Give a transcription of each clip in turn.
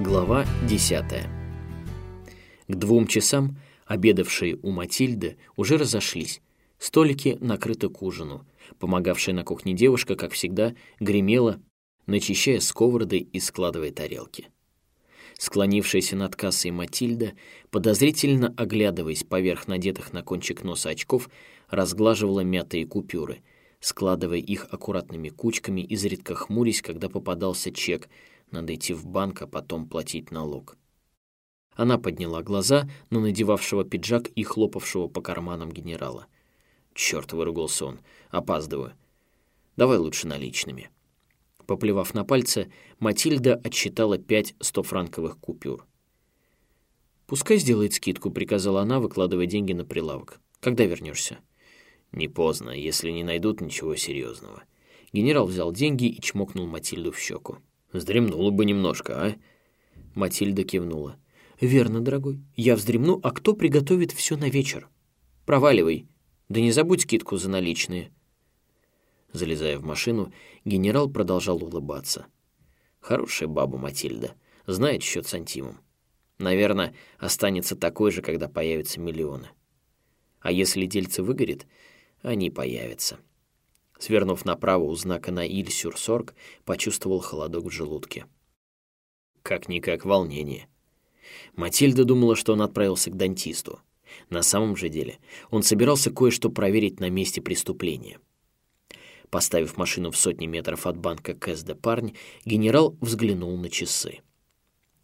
Глава 10. К двум часам обедавшие у Матильды уже разошлись. Столики накрыты к ужину. Помогавшая на кухне девушка, как всегда, гремела, начищая сковороды и складывая тарелки. Склонившаяся над кассой Матильда, подозрительно оглядываясь поверх надетых на кончик носа очков, разглаживала мятые купюры, складывая их аккуратными кучками, изредка хмурясь, когда попадался чек — надо идти в банк, а потом платить налог. Она подняла глаза на надевавшего пиджак и хлопавшего по карманам генерала. «Черт!» — выругался он. «Опаздываю. Давай лучше наличными». Поплевав на пальцы, Матильда отсчитала пять стофранковых купюр. «Пускай сделает скидку», — приказала она, выкладывая деньги на прилавок. «Когда вернешься?» «Не поздно, если не найдут ничего серьезного». Генерал взял деньги и чмокнул Матильду в щеку. Вздремнула бы немножко, а?» Матильда кивнула. «Верно, дорогой. Я вздремну, а кто приготовит все на вечер? Проваливай. Да не забудь скидку за наличные». Залезая в машину, генерал продолжал улыбаться. «Хорошая баба Матильда. Знает счет с антимом. Наверное, останется такой же, когда появятся миллионы. А если дельце выгорит, они появятся». Свернув направо у знака на Иль-Сюр-Сорг, почувствовал холодок в желудке. Как-никак волнение. Матильда думала, что он отправился к дантисту. На самом же деле он собирался кое-что проверить на месте преступления. Поставив машину в сотни метров от банка Кэс-де-Парнь, генерал взглянул на часы.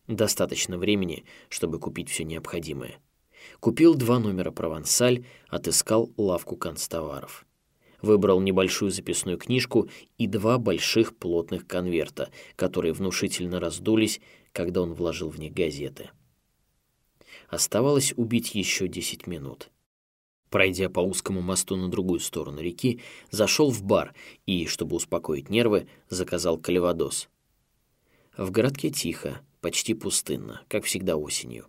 Достаточно времени, чтобы купить все необходимое. Купил два номера «Провансаль», отыскал лавку констоваров выбрал небольшую записную книжку и два больших плотных конверта, которые внушительно раздулись, когда он вложил в них газеты. Оставалось убить еще десять минут. Пройдя по узкому мосту на другую сторону реки, зашел в бар и, чтобы успокоить нервы, заказал калевадос. В городке тихо, почти пустынно, как всегда осенью.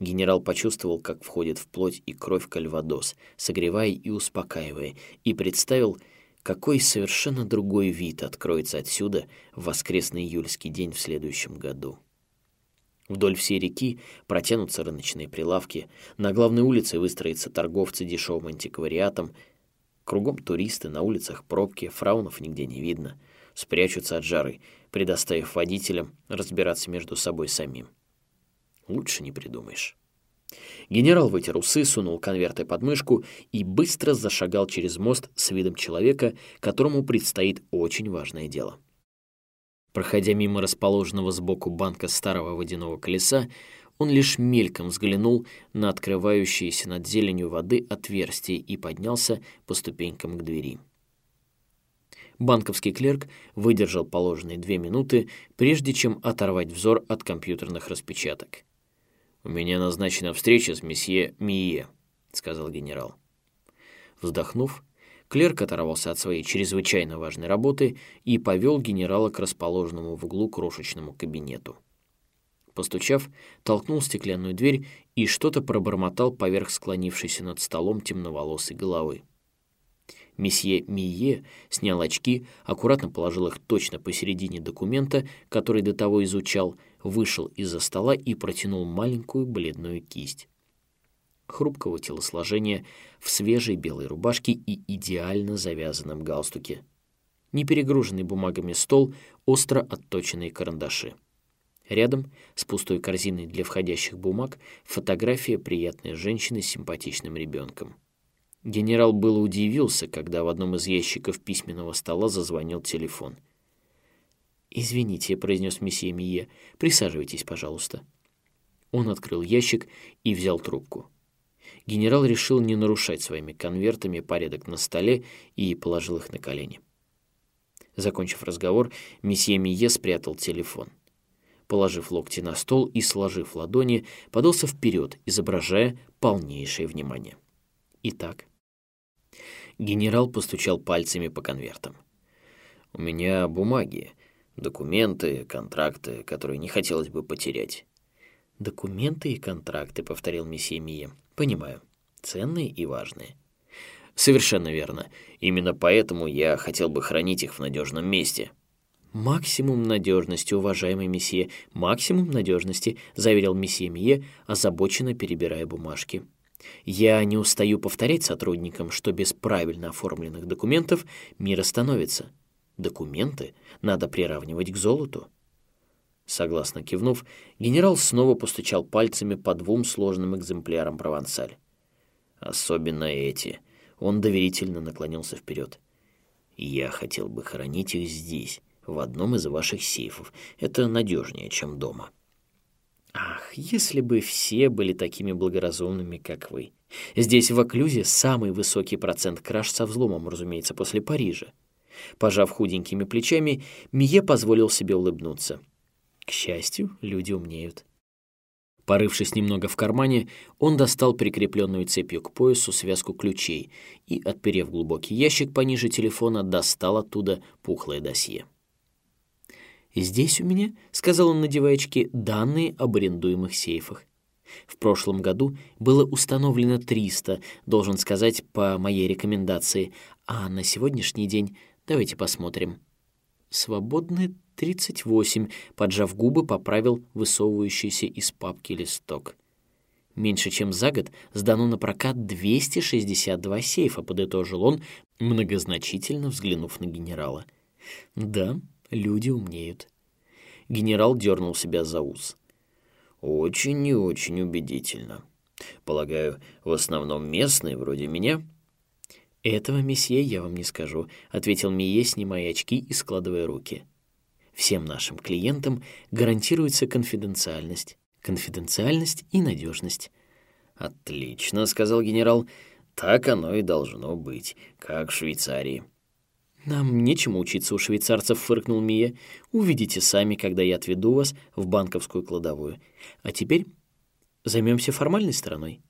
Генерал почувствовал, как входит в плоть и кровь кальвадос, согревая и успокаивая, и представил, какой совершенно другой вид откроется отсюда в воскресный июльский день в следующем году. Вдоль всей реки протянутся рыночные прилавки, на главной улице выстроятся торговцы дешевым антиквариатом, кругом туристы, на улицах пробки, фраунов нигде не видно, спрячутся от жары, предоставив водителям разбираться между собой самим. Лучше не придумаешь. Генерал вытер усы, сунул конверты под мышку и быстро зашагал через мост с видом человека, которому предстоит очень важное дело. Проходя мимо расположенного сбоку банка старого водяного колеса, он лишь мельком взглянул на открывающиеся над зеленью воды отверстие и поднялся по ступенькам к двери. Банковский клерк выдержал положенные две минуты, прежде чем оторвать взор от компьютерных распечаток. «У меня назначена встреча с месье Мие», — сказал генерал. Вздохнув, клерк оторвался от своей чрезвычайно важной работы и повел генерала к расположенному в углу крошечному кабинету. Постучав, толкнул стеклянную дверь и что-то пробормотал поверх склонившейся над столом темноволосой головы. Месье Мие снял очки, аккуратно положил их точно посередине документа, который до того изучал, вышел из-за стола и протянул маленькую бледную кисть. Хрупкого телосложения, в свежей белой рубашке и идеально завязанном галстуке. Не перегруженный бумагами стол, остро отточенные карандаши. Рядом, с пустой корзиной для входящих бумаг, фотография приятной женщины с симпатичным ребенком. Генерал было удивился, когда в одном из ящиков письменного стола зазвонил телефон. «Извините», — произнес месье Мие, — «присаживайтесь, пожалуйста». Он открыл ящик и взял трубку. Генерал решил не нарушать своими конвертами порядок на столе и положил их на колени. Закончив разговор, месье Мие спрятал телефон. Положив локти на стол и сложив ладони, подался вперед, изображая полнейшее внимание. Итак, Генерал постучал пальцами по конвертам. «У меня бумаги, документы, контракты, которые не хотелось бы потерять». «Документы и контракты», — повторил месье Мия. «Понимаю. Ценные и важные». «Совершенно верно. Именно поэтому я хотел бы хранить их в надежном месте». «Максимум надежности, уважаемый месье, максимум надежности», заверил месье Мие, озабоченно перебирая бумажки. «Я не устаю повторять сотрудникам, что без правильно оформленных документов мир остановится. Документы надо приравнивать к золоту». Согласно кивнув, генерал снова постучал пальцами по двум сложным экземплярам «Провансаль». «Особенно эти». Он доверительно наклонился вперед. «Я хотел бы хранить их здесь, в одном из ваших сейфов. Это надежнее, чем дома». Ах, если бы все были такими благоразумными, как вы. Здесь, в Оклюзе, самый высокий процент краж со взломом, разумеется, после Парижа. Пожав худенькими плечами, Мие позволил себе улыбнуться. К счастью, люди умнеют. Порывшись немного в кармане, он достал прикрепленную цепью к поясу связку ключей и, отперев глубокий ящик пониже телефона, достал оттуда пухлое досье. «Здесь у меня», — сказал он, надевая очки, — «данные об арендуемых сейфах. В прошлом году было установлено 300, должен сказать, по моей рекомендации, а на сегодняшний день давайте посмотрим. Свободны 38, поджав губы, поправил высовывающийся из папки листок. Меньше чем за год сдано на прокат 262 сейфа, подытожил он, многозначительно взглянув на генерала. Да, Люди умнеют. Генерал дернул себя за ус. Очень и очень убедительно. Полагаю, в основном местные, вроде меня. Этого, месье, я вам не скажу, ответил Мие, снимая очки и складывая руки. Всем нашим клиентам гарантируется конфиденциальность. Конфиденциальность и надежность. Отлично, сказал генерал. Так оно и должно быть, как в Швейцарии. «Нам нечему учиться у швейцарцев», — фыркнул Мия. «Увидите сами, когда я отведу вас в банковскую кладовую. А теперь займемся формальной стороной».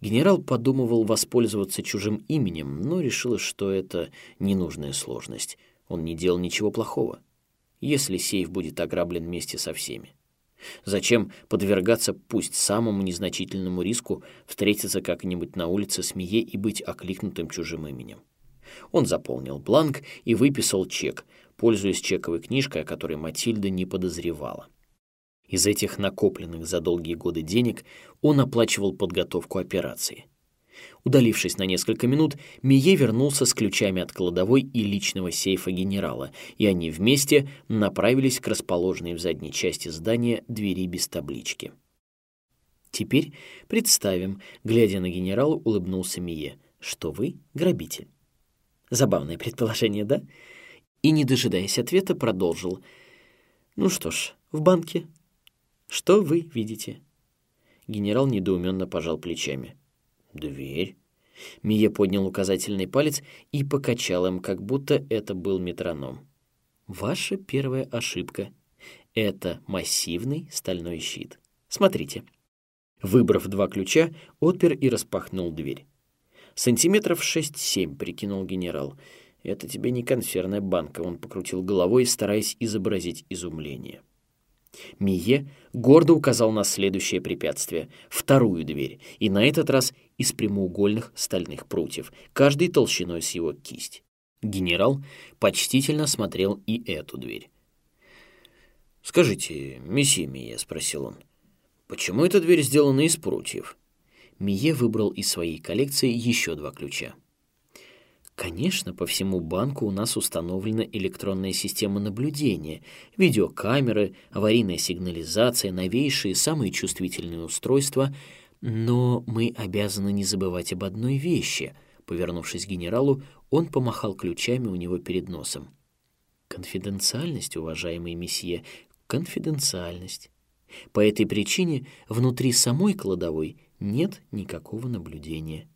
Генерал подумывал воспользоваться чужим именем, но решил, что это ненужная сложность. Он не делал ничего плохого, если сейф будет ограблен вместе со всеми. Зачем подвергаться пусть самому незначительному риску встретиться как-нибудь на улице с Мие и быть окликнутым чужим именем? Он заполнил бланк и выписал чек, пользуясь чековой книжкой, о которой Матильда не подозревала. Из этих накопленных за долгие годы денег он оплачивал подготовку операции. Удалившись на несколько минут, Мие вернулся с ключами от кладовой и личного сейфа генерала, и они вместе направились к расположенной в задней части здания двери без таблички. «Теперь представим», — глядя на генерала, улыбнулся Мие, — «что вы грабитель». Забавное предположение, да? И, не дожидаясь ответа, продолжил. Ну что ж, в банке. Что вы видите? Генерал недоуменно пожал плечами. Дверь. Мия поднял указательный палец и покачал им, как будто это был метроном. Ваша первая ошибка. Это массивный стальной щит. Смотрите. Выбрав два ключа, отпер и распахнул дверь. Сантиметров шесть-семь, прикинул генерал. Это тебе не консервная банка, он покрутил головой, стараясь изобразить изумление. Мие гордо указал на следующее препятствие, вторую дверь, и на этот раз из прямоугольных стальных прутьев, каждый толщиной с его кисть. Генерал почтительно смотрел и эту дверь. «Скажите, месье Мие», — спросил он, — «почему эта дверь сделана из прутьев?» Мие выбрал из своей коллекции еще два ключа. Конечно, по всему банку у нас установлена электронная система наблюдения, видеокамеры, аварийная сигнализация, новейшие, самые чувствительные устройства, но мы обязаны не забывать об одной вещи. Повернувшись к генералу, он помахал ключами у него перед носом. Конфиденциальность, уважаемый месье, конфиденциальность. По этой причине внутри самой кладовой нет никакого наблюдения.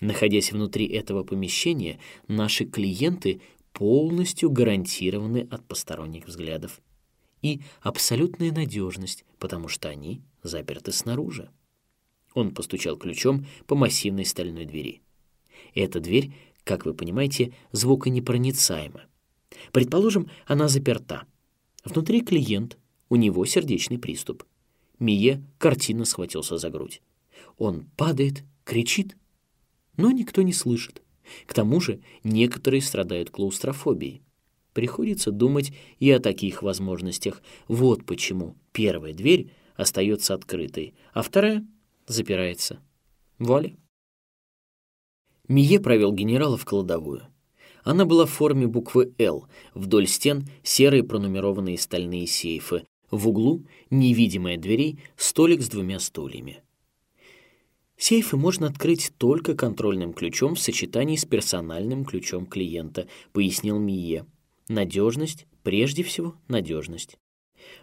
Находясь внутри этого помещения, наши клиенты полностью гарантированы от посторонних взглядов. И абсолютная надежность, потому что они заперты снаружи. Он постучал ключом по массивной стальной двери. Эта дверь, как вы понимаете, звуконепроницаема. Предположим, она заперта. Внутри клиент, у него сердечный приступ. Мие картинно схватился за грудь. Он падает, кричит, но никто не слышит. К тому же некоторые страдают клаустрофобией. Приходится думать и о таких возможностях. Вот почему первая дверь остается открытой, а вторая запирается. Вуаля. Мие провел генерала в кладовую. Она была в форме буквы «Л». Вдоль стен серые пронумерованные стальные сейфы. В углу, невидимая дверей, столик с двумя стульями. Сейфы можно открыть только контрольным ключом в сочетании с персональным ключом клиента, пояснил Мие. Надежность, прежде всего, надежность.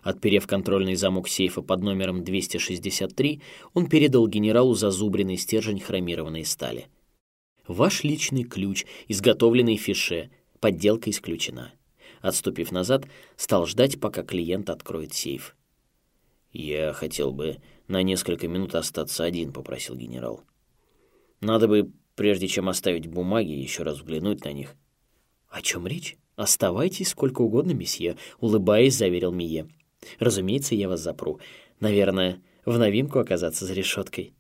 Отперев контрольный замок сейфа под номером 263, он передал генералу зазубренный стержень хромированной стали. Ваш личный ключ, изготовленный фише, подделка исключена. Отступив назад, стал ждать, пока клиент откроет сейф. «Я хотел бы на несколько минут остаться один», — попросил генерал. «Надо бы, прежде чем оставить бумаги, еще раз взглянуть на них». «О чем речь? Оставайтесь сколько угодно, месье», — улыбаясь, заверил Мие. «Разумеется, я вас запру. Наверное, в новинку оказаться за решеткой».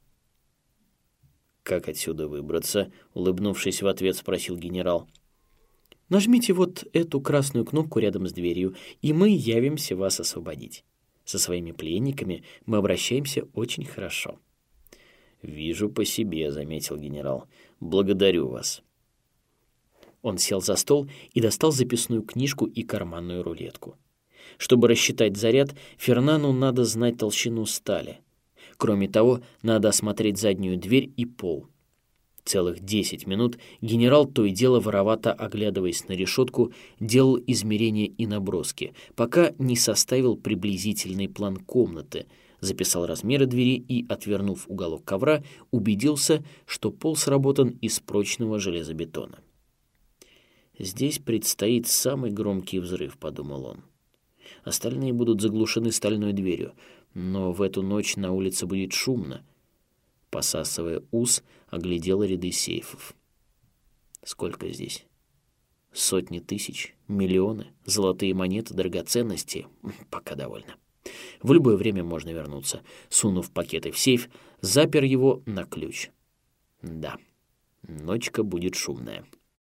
«Как отсюда выбраться?» — улыбнувшись в ответ, спросил генерал. «Нажмите вот эту красную кнопку рядом с дверью, и мы явимся вас освободить. Со своими пленниками мы обращаемся очень хорошо». «Вижу по себе», — заметил генерал. «Благодарю вас». Он сел за стол и достал записную книжку и карманную рулетку. Чтобы рассчитать заряд, Фернану надо знать толщину стали. Кроме того, надо осмотреть заднюю дверь и пол. Целых десять минут генерал то и дело воровато оглядываясь на решетку, делал измерения и наброски, пока не составил приблизительный план комнаты, записал размеры двери и, отвернув уголок ковра, убедился, что пол сработан из прочного железобетона. «Здесь предстоит самый громкий взрыв», — подумал он. Остальные будут заглушены стальной дверью, но в эту ночь на улице будет шумно. Посасывая ус, оглядел ряды сейфов. Сколько здесь? Сотни тысяч, миллионы, золотые монеты, драгоценности. Пока довольно. В любое время можно вернуться. Сунув пакеты в сейф, запер его на ключ. Да, ночка будет шумная.